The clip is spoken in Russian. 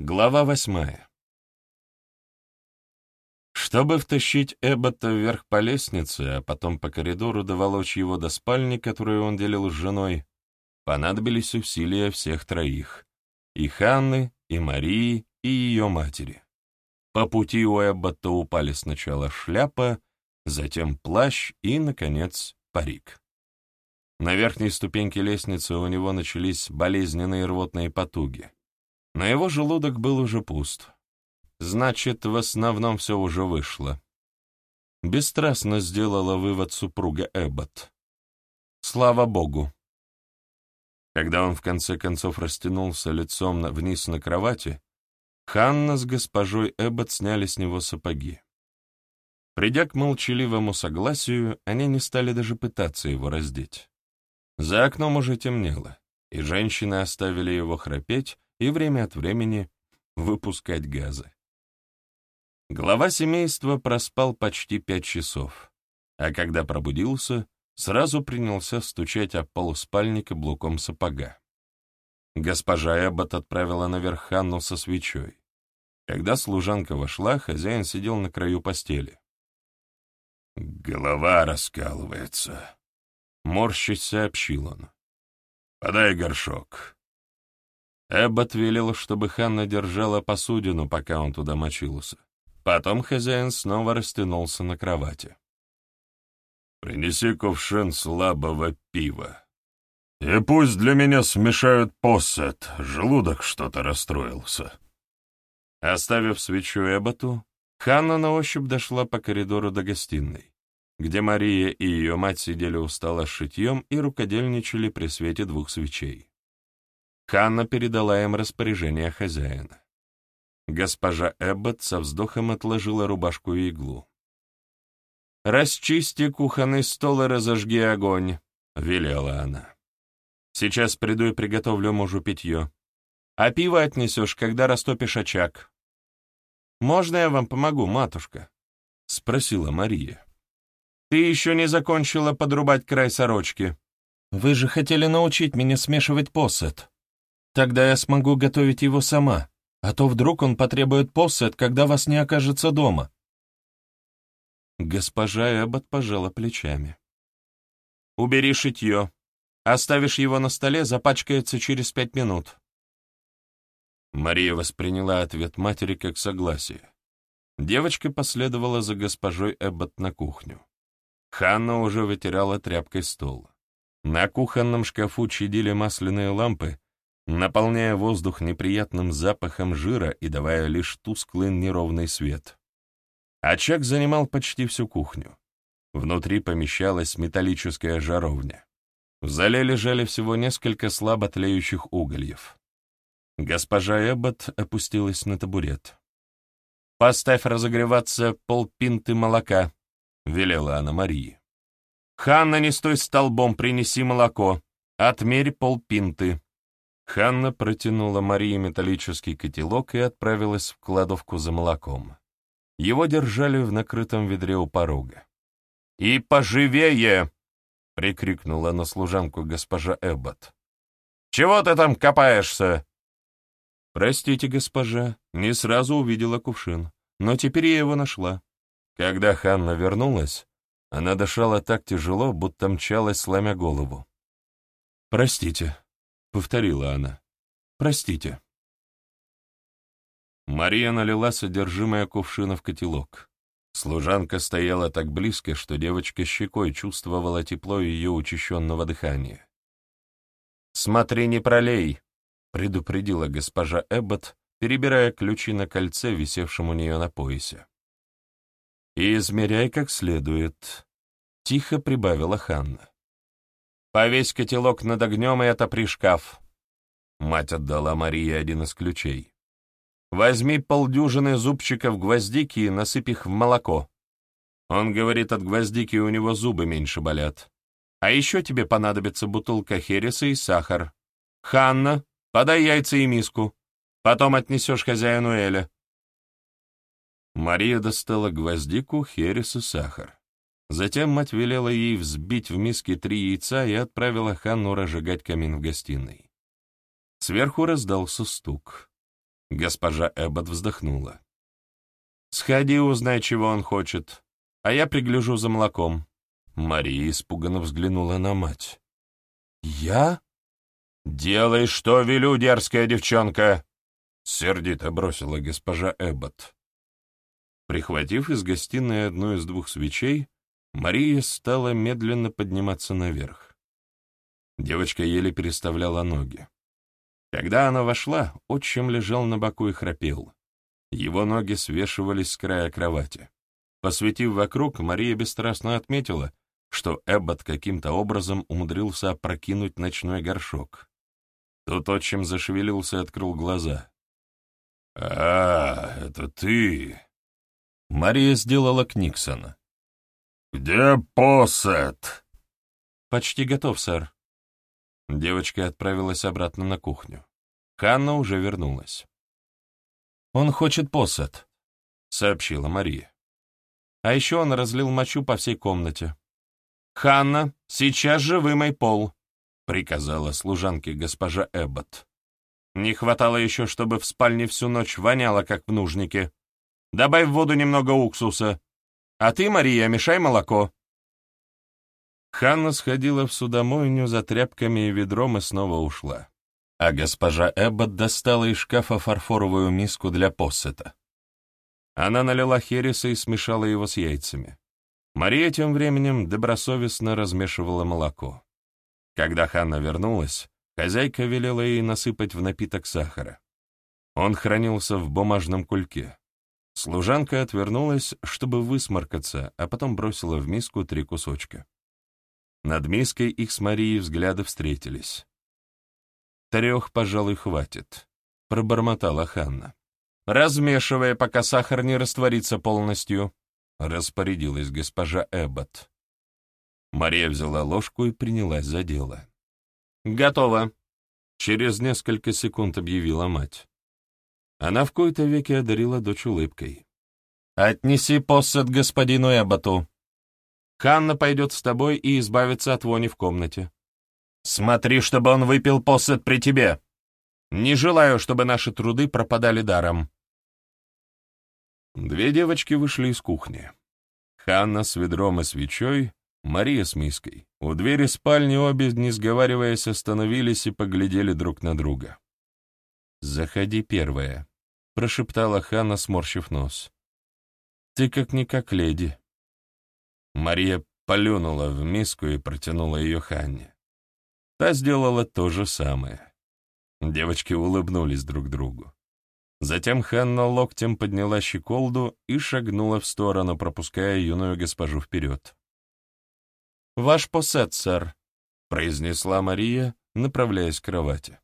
Глава восьмая. Чтобы втащить Эббота вверх по лестнице, а потом по коридору доволочь его до спальни, которую он делил с женой, понадобились усилия всех троих — и Ханны, и Марии, и ее матери. По пути у Эббота упали сначала шляпа, затем плащ и, наконец, парик. На верхней ступеньке лестницы у него начались болезненные рвотные потуги — но его желудок был уже пуст. Значит, в основном все уже вышло. Бесстрастно сделала вывод супруга Эббот. Слава богу. Когда он в конце концов растянулся лицом вниз на кровати, Ханна с госпожой Эббот сняли с него сапоги. Придя к молчаливому согласию, они не стали даже пытаться его раздеть. За окном уже темнело, и женщины оставили его храпеть, и время от времени выпускать газы. Глава семейства проспал почти пять часов, а когда пробудился, сразу принялся стучать о пол спальника блоком сапога. Госпожа Эббот отправила наверх Ханну со свечой. Когда служанка вошла, хозяин сидел на краю постели. «Голова раскалывается», — морщись сообщил он. «Подай горшок». Эббот велел, чтобы Ханна держала посудину, пока он туда мочился. Потом хозяин снова растянулся на кровати. «Принеси кувшин слабого пива. И пусть для меня смешают посет, желудок что-то расстроился». Оставив свечу Эбботу, Ханна на ощупь дошла по коридору до гостиной, где Мария и ее мать сидели у стола с шитьем и рукодельничали при свете двух свечей. Ханна передала им распоряжение хозяина. Госпожа Эббот со вздохом отложила рубашку и иглу. «Расчисти кухонный стол и разожги огонь», — велела она. «Сейчас приду и приготовлю мужу питье. А пиво отнесешь, когда растопишь очаг». «Можно я вам помогу, матушка?» — спросила Мария. «Ты еще не закончила подрубать край сорочки. Вы же хотели научить меня смешивать посет». Тогда я смогу готовить его сама, а то вдруг он потребует посет, когда вас не окажется дома». Госпожа Эббот пожала плечами. «Убери шитье. Оставишь его на столе, запачкается через пять минут». Мария восприняла ответ матери как согласие. Девочка последовала за госпожой Эббот на кухню. Ханна уже вытирала тряпкой стол. На кухонном шкафу чадили масляные лампы, наполняя воздух неприятным запахом жира и давая лишь тусклый неровный свет. Очаг занимал почти всю кухню. Внутри помещалась металлическая жаровня. В зале лежали всего несколько слабо тлеющих угольев. Госпожа Эббот опустилась на табурет. «Поставь разогреваться полпинты молока», — велела она Марии. «Ханна, не стой столбом, принеси молоко. Отмерь полпинты». Ханна протянула Марии металлический котелок и отправилась в кладовку за молоком. Его держали в накрытом ведре у порога. «И поживее!» — прикрикнула на служанку госпожа Эббот. «Чего ты там копаешься?» «Простите, госпожа, не сразу увидела кувшин, но теперь я его нашла». Когда Ханна вернулась, она дышала так тяжело, будто мчалась, сломя голову. «Простите», — повторила она. «Простите». Мария налила содержимое кувшина в котелок. Служанка стояла так близко, что девочка щекой чувствовала тепло ее учащенного дыхания. «Смотри, не пролей!» — предупредила госпожа Эббот, перебирая ключи на кольце, висевшем у нее на поясе. «И измеряй как следует», — тихо прибавила Ханна. Повесь котелок над огнем и отопри шкаф. Мать отдала Марии один из ключей. Возьми полдюжины зубчиков гвоздики и насыпь их в молоко. Он говорит, от гвоздики у него зубы меньше болят. А еще тебе понадобится бутылка хереса и сахар. Ханна, подай яйца и миску. Потом отнесешь хозяину Эля. Мария достала гвоздику, херес и сахар. Затем мать велела ей взбить в миске три яйца и отправила Ханну разжигать камин в гостиной. Сверху раздался стук. Госпожа Эббот вздохнула. «Сходи, узнай, чего он хочет, а я пригляжу за молоком». Мария испуганно взглянула на мать. «Я?» «Делай, что велю, дерзкая девчонка!» — сердито бросила госпожа Эббот. Прихватив из гостиной одну из двух свечей, Мария стала медленно подниматься наверх. Девочка еле переставляла ноги. Когда она вошла, отчим лежал на боку и храпел. Его ноги свешивались с края кровати. Посветив вокруг, Мария бесстрастно отметила, что Эббот каким-то образом умудрился опрокинуть ночной горшок. Тут отчим зашевелился и открыл глаза. «А, это ты!» Мария сделала Книксона. «Где посет?» «Почти готов, сэр». Девочка отправилась обратно на кухню. Ханна уже вернулась. «Он хочет посет», — сообщила Мария. А еще он разлил мочу по всей комнате. «Ханна, сейчас же вымой пол», — приказала служанке госпожа Эббот. Не хватало еще, чтобы в спальне всю ночь воняло, как в нужнике. Добавь в воду немного уксуса. А ты, Мария, мешай молоко». Ханна сходила в судомойню за тряпками и ведром и снова ушла. А госпожа Эббот достала из шкафа фарфоровую миску для посета. Она налила хереса и смешала его с яйцами. Мария тем временем добросовестно размешивала молоко. Когда Ханна вернулась, хозяйка велела ей насыпать в напиток сахара. Он хранился в бумажном кульке. Служанка отвернулась, чтобы высморкаться, а потом бросила в миску три кусочка. Над миской их с Марией взгляды встретились. «Трех, пожалуй, хватит», — пробормотала Ханна. «Размешивая, пока сахар не растворится полностью», — распорядилась госпожа Эббот. Мария взяла ложку и принялась за дело. «Готово», — через несколько секунд объявила мать. Она в кои-то веки одарила дочь улыбкой. «Отнеси посад господину Эбботу. Ханна пойдет с тобой и избавится от вони в комнате. Смотри, чтобы он выпил посад при тебе. Не желаю, чтобы наши труды пропадали даром». Две девочки вышли из кухни. Ханна с ведром и свечой, Мария с миской. У двери спальни обе, не сговариваясь, остановились и поглядели друг на друга. «Заходи первая», — прошептала Ханна, сморщив нос. «Ты как-никак леди». Мария полюнула в миску и протянула ее Ханне. Та сделала то же самое. Девочки улыбнулись друг другу. Затем Ханна локтем подняла щеколду и шагнула в сторону, пропуская юную госпожу вперед. «Ваш посет, сэр», — произнесла Мария, направляясь к кровати.